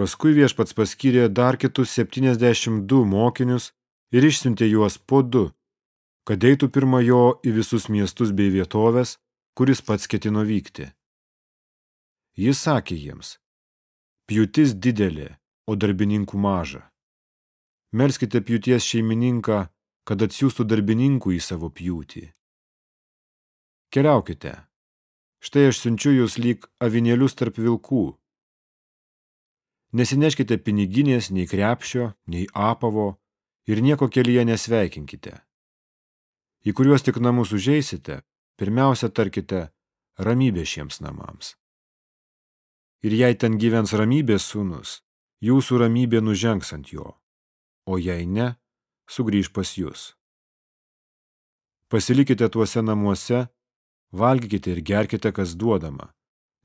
Paskui viešpats paskyrė dar kitus 72 mokinius ir išsiuntė juos po du, kad eitų pirma jo į visus miestus bei vietovės, kuris pats ketino vykti. Jis sakė jiems, pjūtis didelė, o darbininkų maža. Melskite pjūties šeimininką, kad atsiųstų darbininkų į savo pjūtį. Keliaukite. Štai aš siunčiu jūs lyg avinėlius tarp vilkų. Nesineškite piniginės, nei krepšio, nei apavo ir nieko kelyje nesveikinkite. Į kuriuos tik namus užeisite, pirmiausia tarkite ramybė šiems namams. Ir jei ten gyvens ramybės sūnus, jūsų ramybė nužengs ant jo, o jei ne, sugrįž pas jūs. Pasilikite tuose namuose, valgykite ir gerkite, kas duodama,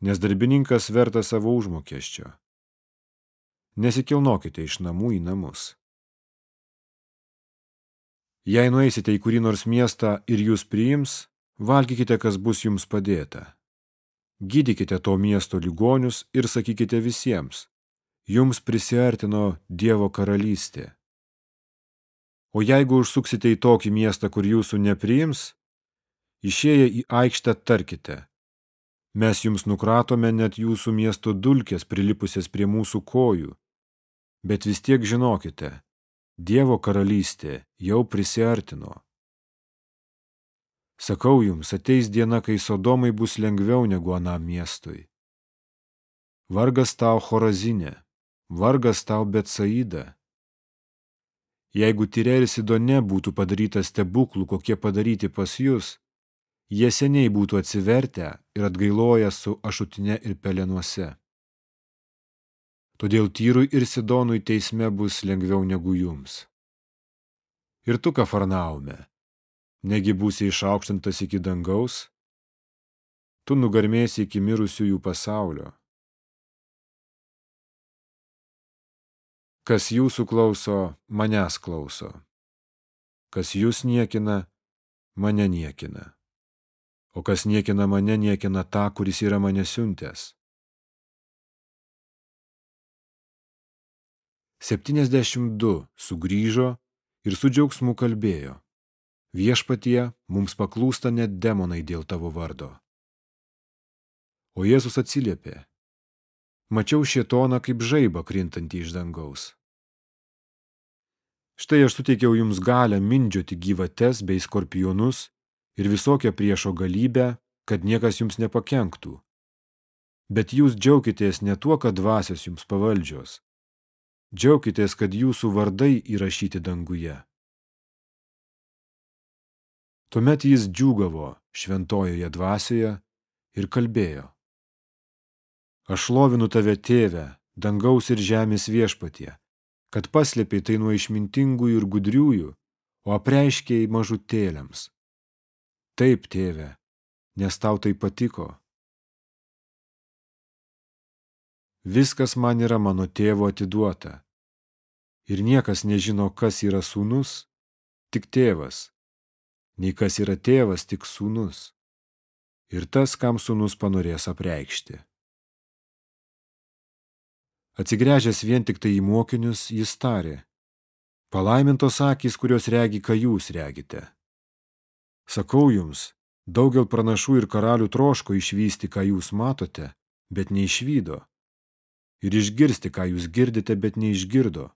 nes darbininkas verta savo užmokesčio. Nesikilnokite iš namų į namus. Jei nueisite į kurį nors miestą ir jūs priims, valgykite, kas bus jums padėta. Gydykite to miesto ligonius ir sakykite visiems, jums prisiartino Dievo karalystė. O jeigu užsuksite į tokį miestą, kur jūsų nepriims, išėję į aikštę tarkite, mes jums nukratome net jūsų miesto dulkės prilipusias prie mūsų kojų Bet vis tiek žinokite, Dievo karalystė jau prisiartino. Sakau jums, ateis diena, kai Sodomai bus lengviau negu anam miestui. Vargas tau Horazinė, vargas tau Betsaida. Jeigu Tire ir Sidone būtų padaryta stebuklų, kokie padaryti pas jūs, jie seniai būtų atsivertę ir atgailoję su ašutinė ir pelenuose. Todėl Tyrui ir Sidonui teisme bus lengviau negu jums. Ir tu, Kafarnaume, negi būsi išaukštintas iki dangaus, tu nugarmėsi iki mirusiųjų pasaulio. Kas jūsų klauso, manęs klauso. Kas jūs niekina, mane niekina. O kas niekina mane, niekina tą, kuris yra mane siuntęs. 72 sugrįžo ir su džiaugsmu kalbėjo. Viešpatie, mums paklūsta net demonai dėl tavo vardo. O Jėzus atsiliepė. Mačiau šietoną kaip žaibą krintantį iš dangaus. Štai aš suteikiau jums galę mindžioti gyvates bei skorpionus ir visokią priešo galybę, kad niekas jums nepakenktų. Bet jūs džiaukitės ne tuo, kad dvasios jums pavaldžios, Džiaukitės, kad jūsų vardai įrašyti danguje. Tuomet jis džiūgavo šventojoje dvasioje ir kalbėjo. Aš lovinu tave, tėve, dangaus ir žemės viešpatie, kad paslėpiai tai nuo išmintingųjų ir gudriųjų, o apreiškiai mažutėliams. Taip, tėve, nes tau tai patiko. Viskas man yra mano tėvo atiduota ir niekas nežino, kas yra sūnus, tik tėvas, nei kas yra tėvas, tik sūnus, ir tas, kam sūnus panorės apreikšti. Atsigręžęs vien tik tai į mokinius, jis tarė, palaimintos akys, kurios regi, ką jūs regite. Sakau jums, daugel pranašų ir karalių troško išvysti, ką jūs matote, bet neišvydo, ir išgirsti, ką jūs girdite, bet neišgirdo.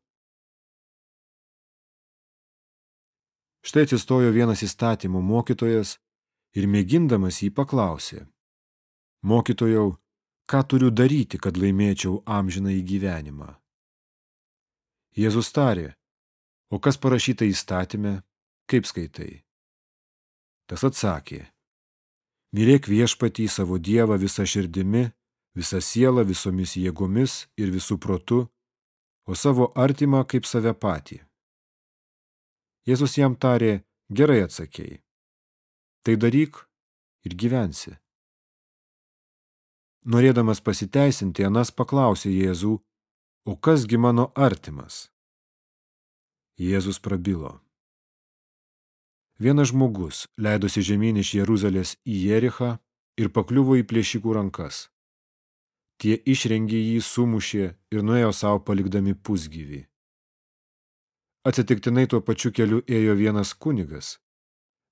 Štai atsistojo vienas įstatymų mokytojas ir mėgindamas jį paklausė. Mokytojau, ką turiu daryti, kad laimėčiau amžiną į gyvenimą? Jėzus tarė, o kas parašyta įstatymė, kaip skaitai? Tas atsakė, mylėk viešpatį savo dievą visą širdimi, visą sielą, visomis jėgomis ir visų protu, o savo artimą kaip save patį. Jėzus jam tarė, gerai atsakėjai. Tai daryk ir gyvensi. Norėdamas pasiteisinti, Anas paklausė Jėzų, o kasgi mano artimas? Jėzus prabilo. Vienas žmogus leidosi žemyn iš Jeruzalės į Jerichą ir pakliuvo į plėšikų rankas. tie išrengė jį, sumušė ir nuėjo savo palikdami pusgyvį. Atsitiktinai tuo pačiu keliu ėjo vienas kunigas.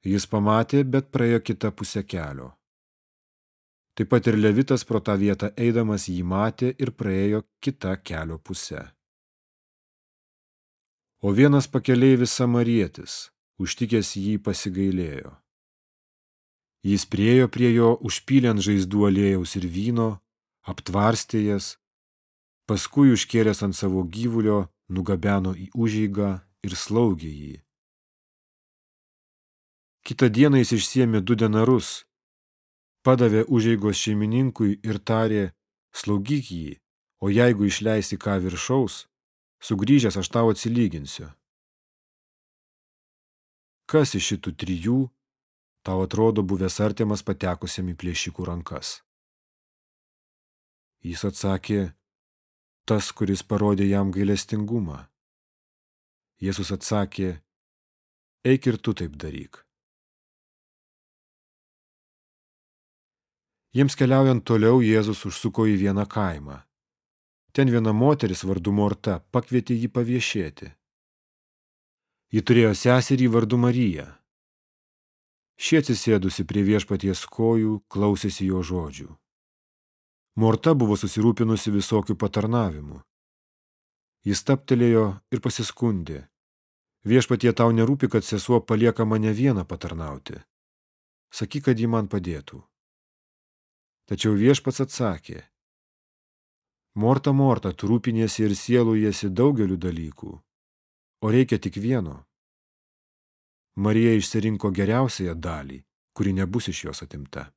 Jis pamatė, bet praėjo kitą pusę kelio. Taip pat ir Levitas pro tą vietą eidamas jį matė ir praėjo kitą kelio pusę. O vienas pakeleivis samarietis, užtikęs jį pasigailėjo. Jis priejo prie jo, užpylė ant žaizdų aliejaus ir vyno, aptvarstė jas, paskui užkėlęs ant savo gyvulio, nugabeno į užeigą ir slaugė jį. Kita diena jis išsiemė du denarus, padavė užeigos šeimininkui ir tarė, slaugyk jį, o jeigu išleisi ką viršaus, sugrįžęs aš tau atsilyginsiu. Kas iš šitų trijų tau atrodo buvęs artimas patekusiam į plėšikų rankas? Jis atsakė, tas, kuris parodė jam gailestingumą. Jėzus atsakė, eik ir tu taip daryk. Jiems keliaujant toliau, Jėzus užsuko į vieną kaimą. Ten viena moteris vardu Morta pakvietė jį paviešėti. Ji turėjo seserį vardu Mariją. Šie atsisėdusi prie viešpaties kojų klausėsi jo žodžių. Morta buvo susirūpinusi visokių patarnavimų. Jis taptelėjo ir pasiskundė. Viešpatie tau nerūpi, kad sesuo palieka mane vieną patarnauti. Sakyk, kad ji man padėtų. Tačiau viešpats atsakė. Morta, Morta, tu rūpiniesi ir sielujasi daugeliu dalykų, o reikia tik vieno. Marija išsirinko geriausiąją dalį, kuri nebus iš jos atimta.